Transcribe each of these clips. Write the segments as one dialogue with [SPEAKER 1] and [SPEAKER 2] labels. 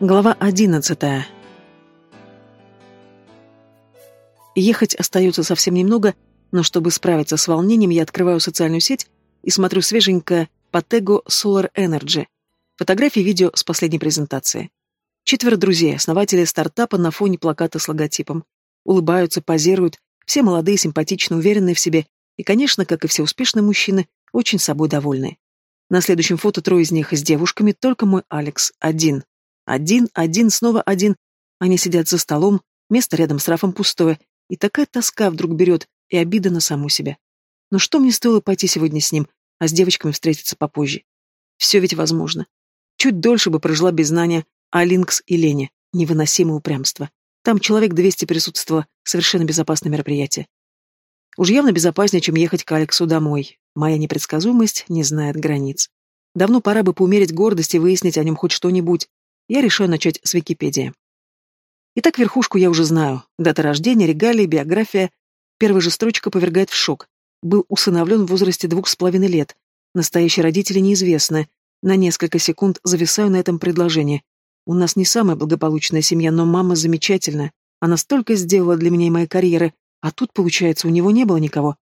[SPEAKER 1] Глава одиннадцатая. Ехать остается совсем немного, но чтобы справиться с волнением, я открываю социальную сеть и смотрю свеженькое Patego Solar Energy. Фотографии и видео с последней презентации. Четверо друзей, основатели стартапа на фоне плаката с логотипом. Улыбаются, позируют, все молодые, симпатично, уверенные в себе и, конечно, как и все успешные мужчины, очень собой довольны. На следующем фото трое из них с девушками, только мой Алекс, один. Один, один, снова один. Они сидят за столом, место рядом с Рафом пустое, и такая тоска вдруг берет, и обида на саму себя. Но что мне стоило пойти сегодня с ним, а с девочками встретиться попозже? Все ведь возможно. Чуть дольше бы прожила без знания о Линкс и Лене. Невыносимое упрямство. Там человек 200 присутствовало, совершенно безопасное мероприятие. Уж явно безопаснее, чем ехать к Алексу домой. Моя непредсказуемость не знает границ. Давно пора бы поумерить гордость и выяснить о нем хоть что-нибудь, я решаю начать с Википедии. Итак, верхушку я уже знаю. Дата рождения, регалии, биография. Первая же строчка повергает в шок. Был усыновлен в возрасте двух с половиной лет. Настоящие родители неизвестны. На несколько секунд зависаю на этом предложении. У нас не самая благополучная семья, но мама замечательная. Она столько сделала для меня и моей карьеры, а тут, получается, у него не было никого.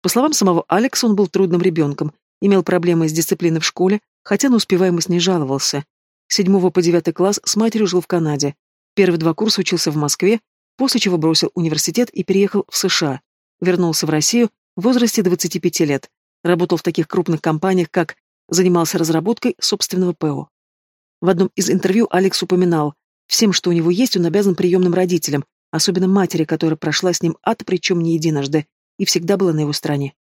[SPEAKER 1] По словам самого Алекса, он был трудным ребенком, имел проблемы с дисциплиной в школе, хотя на успеваемость не жаловался седьмого по девятый класс с матерью жил в Канаде. Первые два курса учился в Москве, после чего бросил университет и переехал в США. Вернулся в Россию в возрасте 25 лет. Работал в таких крупных компаниях, как занимался разработкой собственного ПО. В одном из интервью Алекс упоминал, всем, что у него есть, он обязан приемным родителям, особенно матери, которая прошла с ним ад, причем не единожды, и всегда была на его стороне.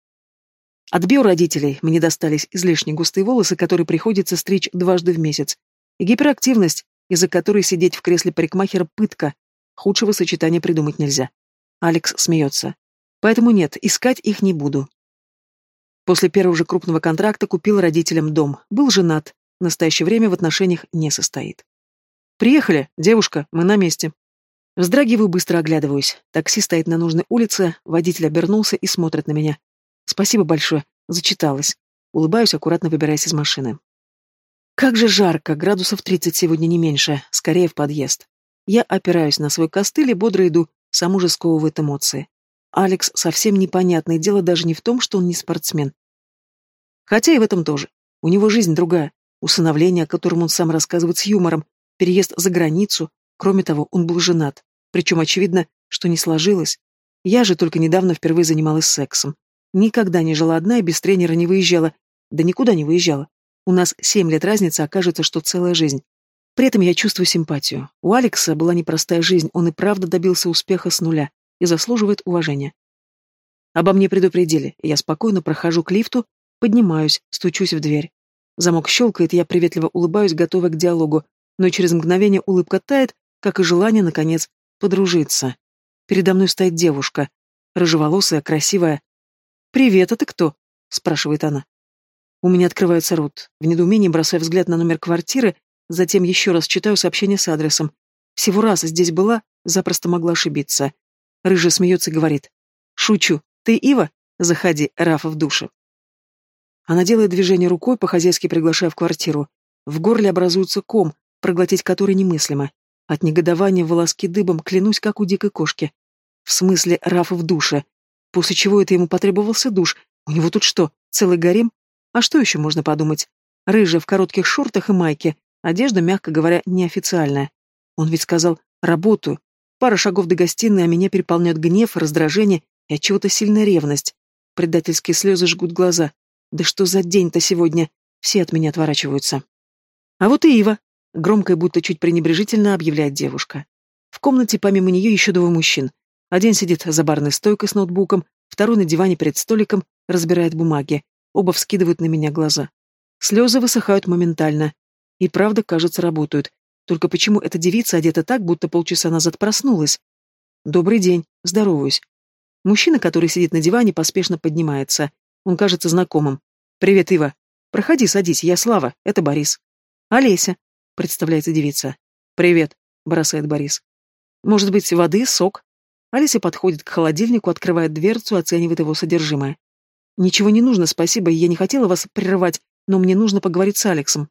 [SPEAKER 1] От биородителей мне достались излишне густые волосы, которые приходится стричь дважды в месяц, гиперактивность, из-за которой сидеть в кресле парикмахера – пытка. Худшего сочетания придумать нельзя. Алекс смеется. Поэтому нет, искать их не буду. После первого же крупного контракта купил родителям дом. Был женат. В настоящее время в отношениях не состоит. «Приехали, девушка, мы на месте». Вздрагиваю, быстро оглядываюсь. Такси стоит на нужной улице, водитель обернулся и смотрит на меня. «Спасибо большое», зачиталась. Улыбаюсь, аккуратно выбираясь из машины. Как же жарко, градусов 30 сегодня не меньше, скорее в подъезд. Я опираюсь на свой костыль и бодро иду, сам уже сковывает эмоции. Алекс совсем непонятный, дело даже не в том, что он не спортсмен. Хотя и в этом тоже. У него жизнь другая, усыновление, о котором он сам рассказывает с юмором, переезд за границу, кроме того, он был женат. Причем очевидно, что не сложилось. Я же только недавно впервые занималась сексом. Никогда не жила одна и без тренера не выезжала. Да никуда не выезжала. У нас семь лет разницы, окажется, что целая жизнь. При этом я чувствую симпатию. У Алекса была непростая жизнь, он и правда добился успеха с нуля и заслуживает уважения. Обо мне предупредили, я спокойно прохожу к лифту, поднимаюсь, стучусь в дверь. Замок щелкает, я приветливо улыбаюсь, готовая к диалогу, но через мгновение улыбка тает, как и желание, наконец, подружиться. Передо мной стоит девушка, рыжеволосая, красивая. «Привет, а ты кто?» — спрашивает она. У меня открывается рот. В недоумении бросаю взгляд на номер квартиры, затем еще раз читаю сообщение с адресом. Всего раз здесь была, запросто могла ошибиться. Рыжая смеется и говорит. «Шучу. Ты Ива? Заходи, Рафа в душу». Она делает движение рукой, по-хозяйски приглашая в квартиру. В горле образуется ком, проглотить который немыслимо. От негодования волоски дыбом клянусь, как у дикой кошки. В смысле, Рафа в душе. После чего это ему потребовался душ? У него тут что, целый гарем? А что еще можно подумать? Рыжая в коротких шортах и майке, одежда, мягко говоря, неофициальная. Он ведь сказал «работаю». Пара шагов до гостиной, а меня переполняют гнев, раздражение и от чего-то сильная ревность. Предательские слезы жгут глаза. Да что за день-то сегодня? Все от меня отворачиваются. А вот и Ива. Громко и будто чуть пренебрежительно объявляет девушка. В комнате помимо нее еще двое мужчин. Один сидит за барной стойкой с ноутбуком, второй на диване перед столиком разбирает бумаги. Оба вскидывают на меня глаза. Слезы высыхают моментально. И правда, кажется, работают. Только почему эта девица одета так, будто полчаса назад проснулась? Добрый день. Здороваюсь. Мужчина, который сидит на диване, поспешно поднимается. Он кажется знакомым. «Привет, Ива. Проходи, садись. Я Слава. Это Борис». «Олеся», — представляется девица. «Привет», — бросает Борис. «Может быть, воды, сок?» Олеся подходит к холодильнику, открывает дверцу, оценивает его содержимое. «Ничего не нужно, спасибо, я не хотела вас прерывать, но мне нужно поговорить с Алексом».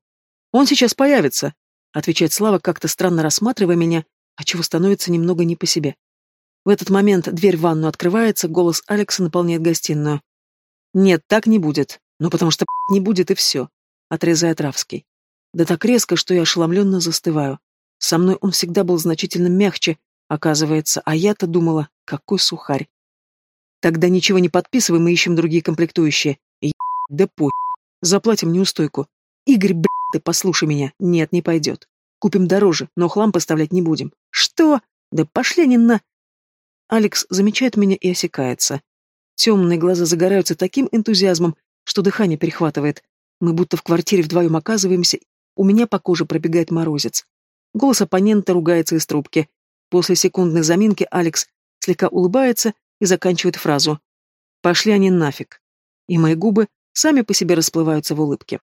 [SPEAKER 1] «Он сейчас появится», отвечает Слава, как-то странно рассматривая меня, а чего становится немного не по себе. В этот момент дверь в ванну открывается, голос Алекса наполняет гостиную. «Нет, так не будет. Ну, потому что не будет и все», — отрезает Равский. Да так резко, что я ошеломленно застываю. Со мной он всегда был значительно мягче, оказывается, а я-то думала, какой сухарь. Тогда ничего не подписываем и ищем другие комплектующие. И да пусть. Заплатим неустойку. Игорь, блядь, ты послушай меня. Нет, не пойдет. Купим дороже, но хлам поставлять не будем. Что? Да пошли они на... Алекс замечает меня и осекается. Темные глаза загораются таким энтузиазмом, что дыхание перехватывает. Мы будто в квартире вдвоем оказываемся, у меня по коже пробегает морозец. Голос оппонента ругается из трубки. После секундной заминки Алекс слегка улыбается и заканчивает фразу. «Пошли они нафиг». И мои губы сами по себе расплываются в улыбке.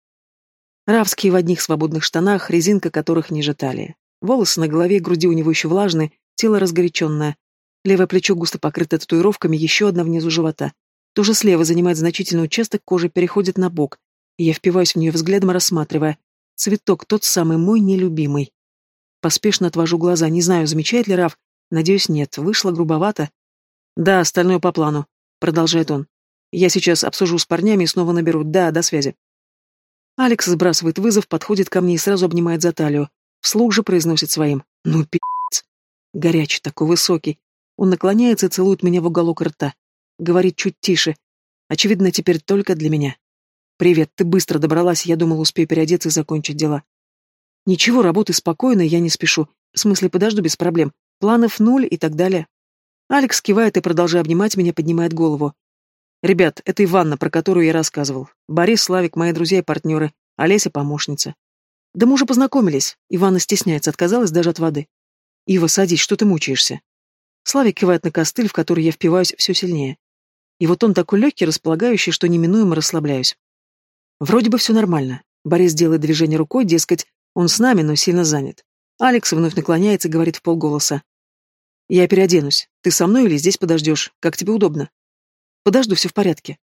[SPEAKER 1] Равский в одних свободных штанах, резинка которых ниже талии. Волосы на голове груди у него еще влажные, тело разгоряченное. Левое плечо густо покрыто татуировками, еще одна внизу живота. Тоже слева занимает значительный участок кожи, переходит на бок, и я впиваюсь в нее взглядом, рассматривая. Цветок тот самый мой нелюбимый. Поспешно отвожу глаза, не знаю, замечает ли Раф. Надеюсь, нет, вышло грубовато. Да, остальное по плану, продолжает он. Я сейчас обсужу с парнями и снова наберу. Да, до связи. Алекс сбрасывает вызов, подходит ко мне и сразу обнимает за талию. Вслух же произносит своим. Ну, пи***ц. Горячий такой, высокий. Он наклоняется и целует меня в уголок рта. Говорит чуть тише. Очевидно, теперь только для меня. «Привет, ты быстро добралась, я думал, успею переодеться и закончить дела». «Ничего, работай спокойно, я не спешу. В смысле, подожду без проблем. Планов нуль и так далее». Алекс кивает и, продолжая обнимать меня, поднимает голову. «Ребят, это Иванна, про которую я рассказывал. Борис, Славик, мои друзья и партнеры. Олеся — помощница». «Да мы уже познакомились». Иванна стесняется, отказалась даже от воды. «Ива, садись, что ты мучаешься?» Славик кивает на костыль, в который я впиваюсь все сильнее. И вот он такой легкий, располагающий, что неминуемо расслабляюсь. Вроде бы все нормально. Борис делает движение рукой, дескать, он с нами, но сильно занят. Алекс вновь наклоняется и говорит в полголоса. «Я переоденусь. Ты со мной или здесь подождешь? Как тебе удобно?» «Подожду, все в порядке».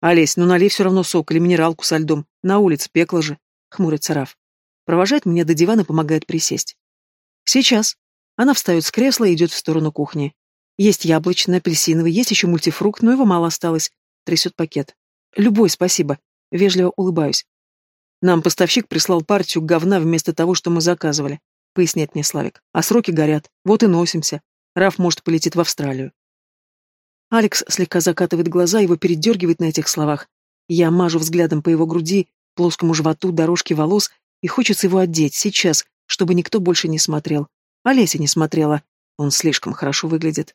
[SPEAKER 1] «Олесь, ну налей все равно сок или минералку со льдом. На улице пекло же», — хмурится Раф. Провожает меня до дивана, помогает присесть. «Сейчас». Она встает с кресла и идет в сторону кухни. Есть яблочный, апельсиновый, есть еще мультифрукт, но его мало осталось. Трясет пакет. «Любой, спасибо. Вежливо улыбаюсь. Нам поставщик прислал партию говна вместо того, что мы заказывали, поясняет мне Славик. А сроки горят. Вот и носимся. Раф, может, полетит в Австралию. Алекс слегка закатывает глаза, его передергивает на этих словах. Я мажу взглядом по его груди, плоскому животу, дорожке волос, и хочется его одеть сейчас, чтобы никто больше не смотрел. Олеся не смотрела. Он слишком хорошо выглядит.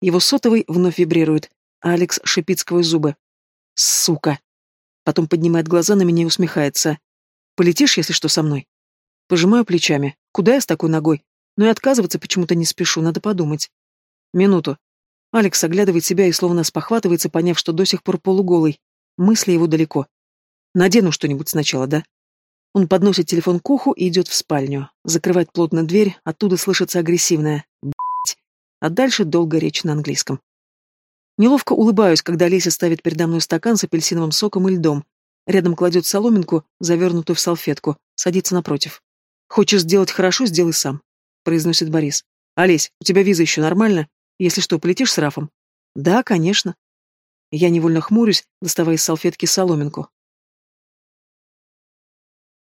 [SPEAKER 1] Его сотовый вновь вибрирует. Алекс шипит сквозь зубы. «Сука!» Потом поднимает глаза на меня и усмехается. «Полетишь, если что, со мной?» Пожимаю плечами. Куда я с такой ногой? Но и отказываться почему-то не спешу, надо подумать. Минуту. Алекс оглядывает себя и словно спохватывается, поняв, что до сих пор полуголый. Мысли его далеко. Надену что-нибудь сначала, да? Он подносит телефон к уху и идет в спальню. Закрывает плотно дверь, оттуда слышится агрессивное «б***ь». А дальше долго речь на английском. Неловко улыбаюсь, когда Леся ставит передо мной стакан с апельсиновым соком и льдом. Рядом кладет соломинку, завернутую в салфетку, садится напротив. «Хочешь сделать хорошо, сделай сам», — произносит Борис. «Олесь, у тебя виза еще нормально? Если что, полетишь с Рафом?» «Да, конечно». Я невольно хмурюсь, доставая из салфетки соломинку.